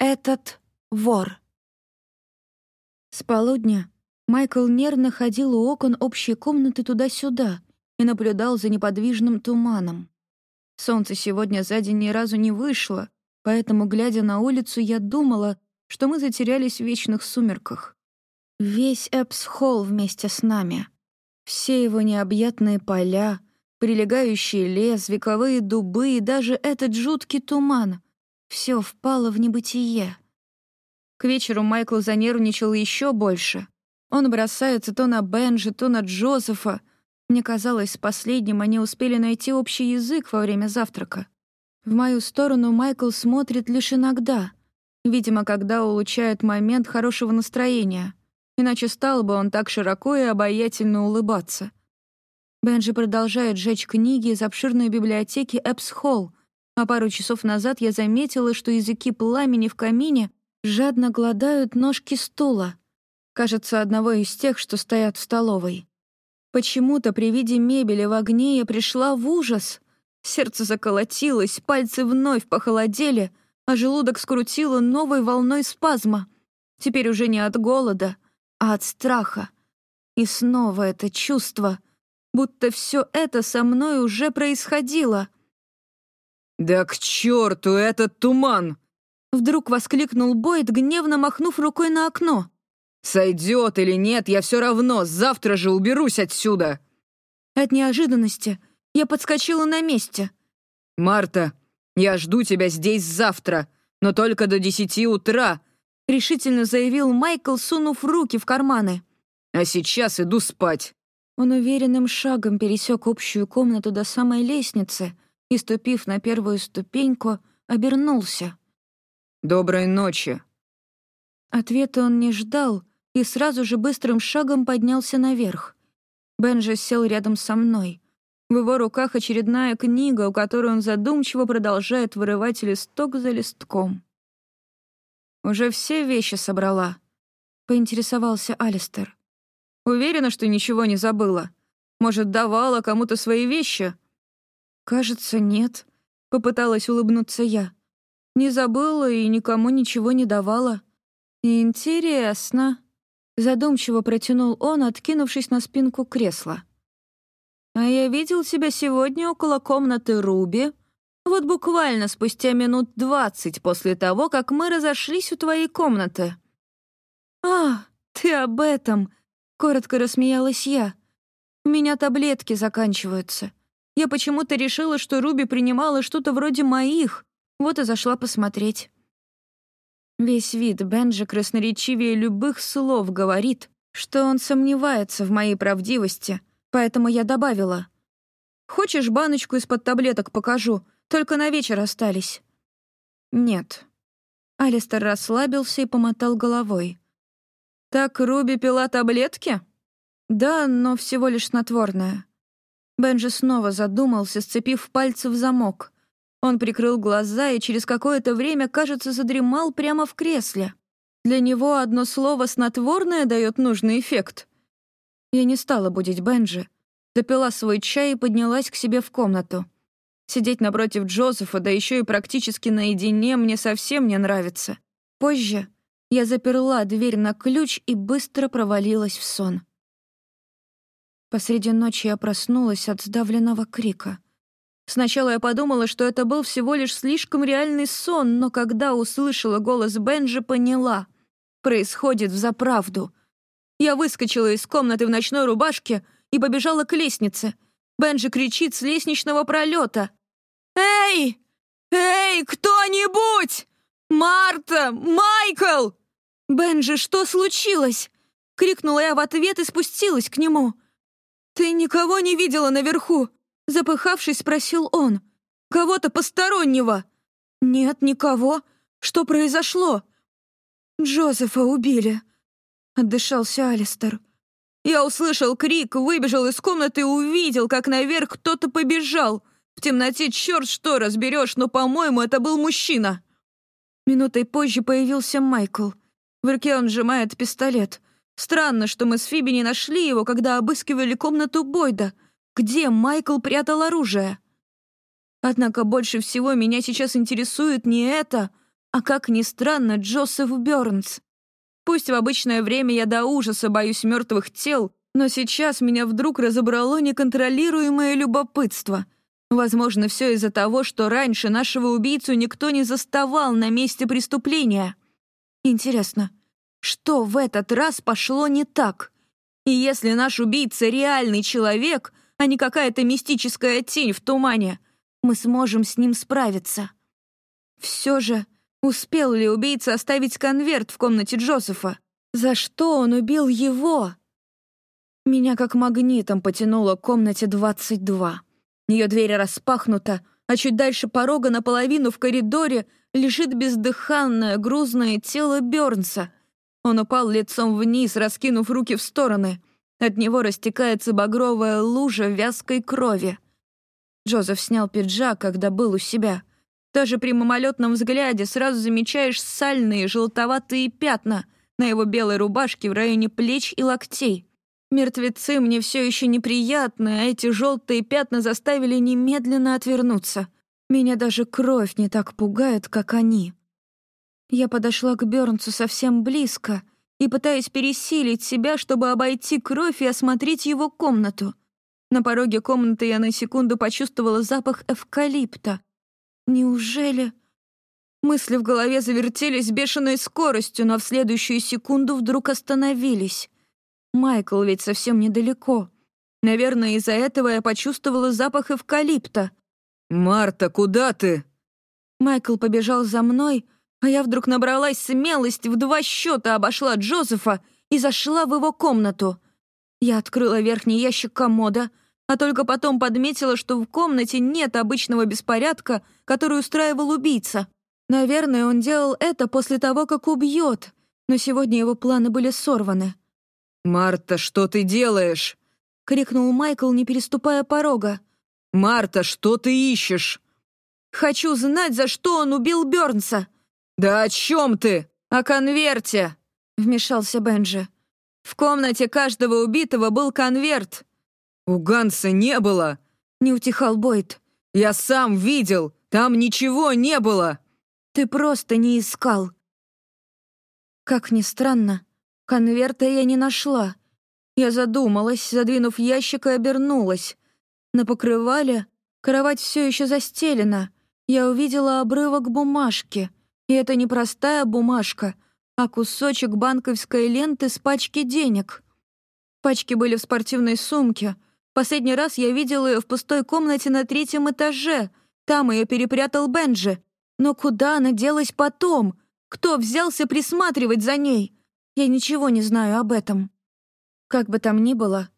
Этот вор. С полудня Майкл нервно ходил у окон общей комнаты туда-сюда и наблюдал за неподвижным туманом. Солнце сегодня за день ни разу не вышло, поэтому, глядя на улицу, я думала, что мы затерялись в вечных сумерках. Весь Эпс-Холл вместе с нами. Все его необъятные поля, прилегающий лес, вековые дубы и даже этот жуткий туман — все впало в небытие. К вечеру Майкл занервничал еще больше. Он бросается то на Бенджи, то на Джозефа. Мне казалось, с последним они успели найти общий язык во время завтрака. В мою сторону Майкл смотрит лишь иногда. Видимо, когда улучшает момент хорошего настроения. Иначе стал бы он так широко и обаятельно улыбаться. Бенджи продолжает жечь книги из обширной библиотеки Эпс-Холл, а пару часов назад я заметила, что языки пламени в камине жадно гладают ножки стула. Кажется, одного из тех, что стоят в столовой. Почему-то при виде мебели в огне я пришла в ужас. Сердце заколотилось, пальцы вновь похолодели, а желудок скрутило новой волной спазма. Теперь уже не от голода, а от страха. И снова это чувство, будто все это со мной уже происходило. «Да к черту этот туман!» Вдруг воскликнул Бойд, гневно махнув рукой на окно. «Сойдет или нет, я все равно, завтра же уберусь отсюда!» От неожиданности я подскочила на месте. «Марта, я жду тебя здесь завтра, но только до десяти утра», решительно заявил Майкл, сунув руки в карманы. «А сейчас иду спать». Он уверенным шагом пересек общую комнату до самой лестницы и, ступив на первую ступеньку, обернулся. «Доброй ночи». Ответа он не ждал и сразу же быстрым шагом поднялся наверх. Бенджи сел рядом со мной. В его руках очередная книга, у которой он задумчиво продолжает вырывать листок за листком. «Уже все вещи собрала», — поинтересовался Алистер. «Уверена, что ничего не забыла? Может, давала кому-то свои вещи?» «Кажется, нет», — попыталась улыбнуться я. Не забыла и никому ничего не давала. Интересно. Задумчиво протянул он, откинувшись на спинку кресла. А я видел тебя сегодня около комнаты Руби. Вот буквально спустя минут двадцать после того, как мы разошлись у твоей комнаты. «А, ты об этом!» — коротко рассмеялась я. «У меня таблетки заканчиваются. Я почему-то решила, что Руби принимала что-то вроде моих, вот и зашла посмотреть. Весь вид Бенджи красноречивее любых слов говорит, что он сомневается в моей правдивости, поэтому я добавила. «Хочешь, баночку из-под таблеток покажу? Только на вечер остались». «Нет». Алистер расслабился и помотал головой. «Так Руби пила таблетки?» «Да, но всего лишь снотворное». Бенджи снова задумался, сцепив пальцы в замок — он прикрыл глаза и через какое-то время, кажется, задремал прямо в кресле. Для него одно слово «снотворное» дает нужный эффект. Я не стала будить Бенджи. Допила свой чай и поднялась к себе в комнату. Сидеть напротив Джозефа, да еще и практически наедине, мне совсем не нравится. Позже я заперла дверь на ключ и быстро провалилась в сон. Посреди ночи я проснулась от сдавленного крика — Сначала я подумала, что это был всего лишь слишком реальный сон, но когда услышала голос Бенджи, поняла. Происходит взаправду. Я выскочила из комнаты в ночной рубашке и побежала к лестнице. Бенджи кричит с лестничного пролета. «Эй! Эй, кто-нибудь! Марта! Майкл!» «Бенджи, что случилось?» — крикнула я в ответ и спустилась к нему. «Ты никого не видела наверху?» Запыхавшись, спросил он. «Кого-то постороннего?» «Нет, никого. Что произошло?» «Джозефа убили», — отдышался Алистер. Я услышал крик, выбежал из комнаты и увидел, как наверх кто-то побежал. В темноте черт что разберешь, но, по-моему, это был мужчина. Минутой позже появился Майкл. В руке он сжимает пистолет. Странно, что мы с Фиби не нашли его, когда обыскивали комнату Бойда — где Майкл прятал оружие? Однако больше всего меня сейчас интересует не это, а как ни странно, Джозеф Бёрнс. Пусть в обычное время я до ужаса боюсь мертвых тел, но сейчас меня вдруг разобрало неконтролируемое любопытство. Возможно, все из-за того, что раньше нашего убийцу никто не заставал на месте преступления. Интересно, что в этот раз пошло не так? И если наш убийца реальный человек, а не какая-то мистическая тень в тумане, мы сможем с ним справиться. Все же, успел ли убийца оставить конверт в комнате Джозефа? За что он убил его? Меня как магнитом потянуло к комнате 22. Ее дверь распахнута, а чуть дальше порога наполовину в коридоре лежит бездыханное, грузное тело Бёрнса. Он упал лицом вниз, раскинув руки в стороны. От него растекается багровая лужа вязкой крови. Джозеф снял пиджак, когда был у себя. Даже при мимолетном взгляде сразу замечаешь сальные желтоватые пятна на его белой рубашке в районе плеч и локтей. Мертвецы мне все еще неприятны, а эти желтые пятна заставили немедленно отвернуться. Меня даже кровь не так пугает, как они. Я подошла к Бёрнсу совсем близко и пытаясь пересилить себя, чтобы обойти кровь и осмотреть его комнату. На пороге комнаты я на секунду почувствовала запах эвкалипта. Неужели... Мысли в голове завертелись бешеной скоростью, но в следующую секунду вдруг остановились. Майкл ведь совсем недалеко. Наверное, из-за этого я почувствовала запах эвкалипта. «Марта, куда ты?» Майкл побежал за мной, а я вдруг набралась смелости, в два счета обошла Джозефа и зашла в его комнату. Я открыла верхний ящик комода, а только потом подметила, что в комнате нет обычного беспорядка, который устраивал убийца. Наверное, он делал это после того, как убьет, но сегодня его планы были сорваны. «Марта, что ты делаешь?» — крикнул Майкл, не переступая порога. «Марта, что ты ищешь?» «Хочу знать, за что он убил Бёрнса!» «Да о чем ты?» «О конверте!» — вмешался Бенджи. «В комнате каждого убитого был конверт». «У Ганса не было!» — не утихал Бойд. «Я сам видел! Там ничего не было!» «Ты просто не искал!» Как ни странно, Конверта я не нашла. Я задумалась, задвинув ящик и обернулась. На покрывале кровать все еще застелена. Я увидела обрывок бумажки. И это не простая бумажка, а кусочек банковской ленты с пачки денег. Пачки были в спортивной сумке. Последний раз я видела ее в пустой комнате на третьем этаже. Там ее перепрятал Бенджи. Но куда она делась потом? Кто взялся присматривать за ней? Я ничего не знаю об этом. Как бы там ни было,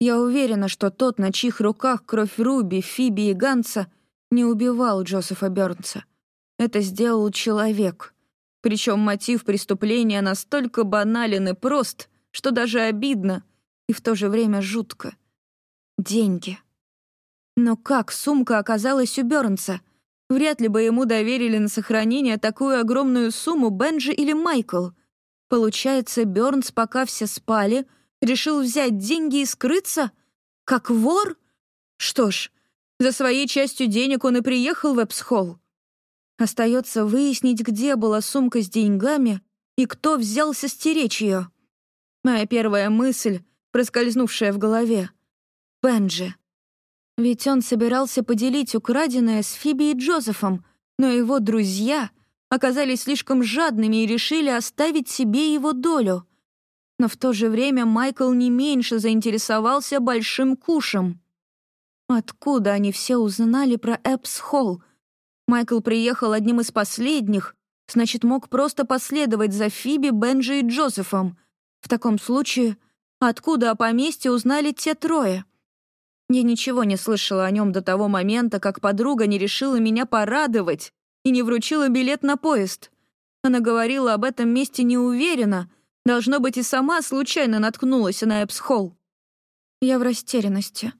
я уверена, что тот, на чьих руках кровь Руби, Фиби и Ганса, не убивал Джозефа Бёрнса. Это сделал человек. Причем мотив преступления настолько банален и прост, что даже обидно и в то же время жутко. Деньги. Но как сумка оказалась у Бёрнса? Вряд ли бы ему доверили на сохранение такую огромную сумму Бенджи или Майкл — Получается, Бёрнс, пока все спали, решил взять деньги и скрыться? Как вор? Что ж, за своей частью денег он и приехал в Эпсхолл. Остается выяснить, где была сумка с деньгами и кто взялся стеречь ее. Моя первая мысль, проскользнувшая в голове — Бенджи. Ведь он собирался поделить украденное с Фиби и Джозефом, но его друзья оказались слишком жадными и решили оставить себе его долю. Но в то же время Майкл не меньше заинтересовался большим кушем. Откуда они все узнали про Эпс-Холл? Майкл приехал одним из последних, значит, мог просто последовать за Фиби, Бенджи и Джозефом. В таком случае, откуда о поместье узнали те трое? Я ничего не слышала о нем до того момента, как подруга не решила меня порадовать и не вручила билет на поезд. Она говорила об этом месте неуверенно, должно быть, и сама случайно наткнулась на Эпсхолл. Я в растерянности.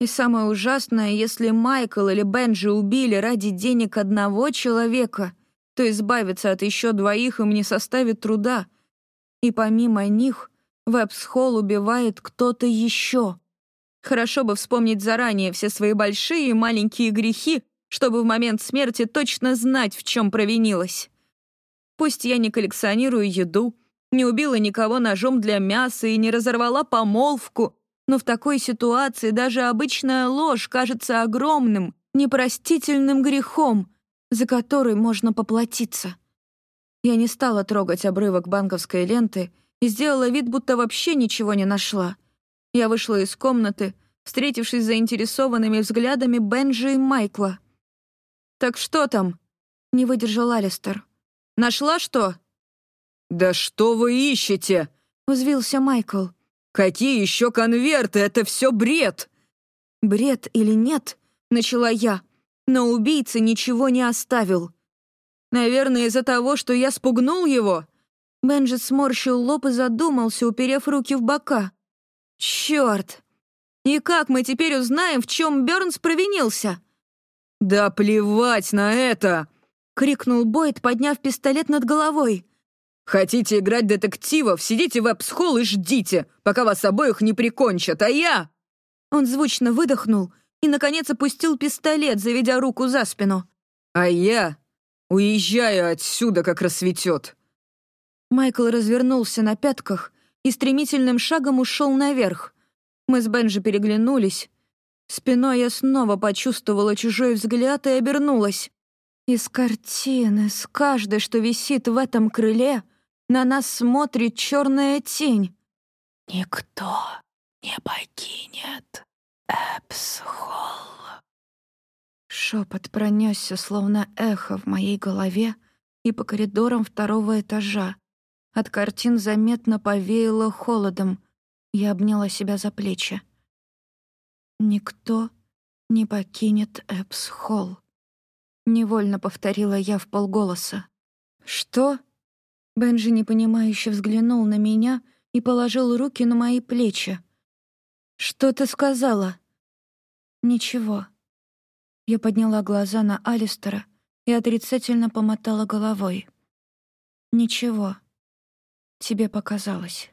И самое ужасное, если Майкл или Бенджи убили ради денег одного человека, то избавиться от еще двоих им не составит труда. И помимо них в Эпсхолл убивает кто-то еще. Хорошо бы вспомнить заранее все свои большие и маленькие грехи, чтобы в момент смерти точно знать, в чем провинилась. Пусть я не коллекционирую еду, не убила никого ножом для мяса и не разорвала помолвку, но в такой ситуации даже обычная ложь кажется огромным, непростительным грехом, за который можно поплатиться. Я не стала трогать обрывок банковской ленты и сделала вид, будто вообще ничего не нашла. Я вышла из комнаты, встретившись с заинтересованными взглядами Бенджи и Майкла. «Так что там?» — не выдержал Алистер. «Нашла что?» «Да что вы ищете?» — взвился Майкл. «Какие еще конверты? Это все бред!» «Бред или нет?» — начала я. Но убийца ничего не оставил. Наверное, из-за того, что я спугнул его. Бенджи сморщил лоб и задумался, уперев руки в бока. Черт! И как мы теперь узнаем, в чем Бернс провинился? «Да плевать на это!» — крикнул Бойд, подняв пистолет над головой. «Хотите играть детективов? Сидите в эпсхолл и ждите, пока вас обоих не прикончат, а я...» Он звучно выдохнул и, наконец, опустил пистолет, заведя руку за спину. «А я уезжаю отсюда, как рассветет». Майкл развернулся на пятках и стремительным шагом ушел наверх. Мы с Бенджи переглянулись. Спиной я снова почувствовала чужой взгляд и обернулась. Из картины, с каждой, что висит в этом крыле, на нас смотрит черная тень. «Никто не покинет Эпсхолл». Шепот пронесся, словно эхо в моей голове и по коридорам второго этажа. От картин заметно повеяло холодом. Я обняла себя за плечи. «Никто не покинет Эпс-Холл», — невольно повторила я в полголоса. «Что?» Бенджи непонимающе взглянул на меня и положил руки на мои плечи. «Что ты сказала?» «Ничего». Я подняла глаза на Алистера и отрицательно помотала головой. «Ничего. Тебе показалось».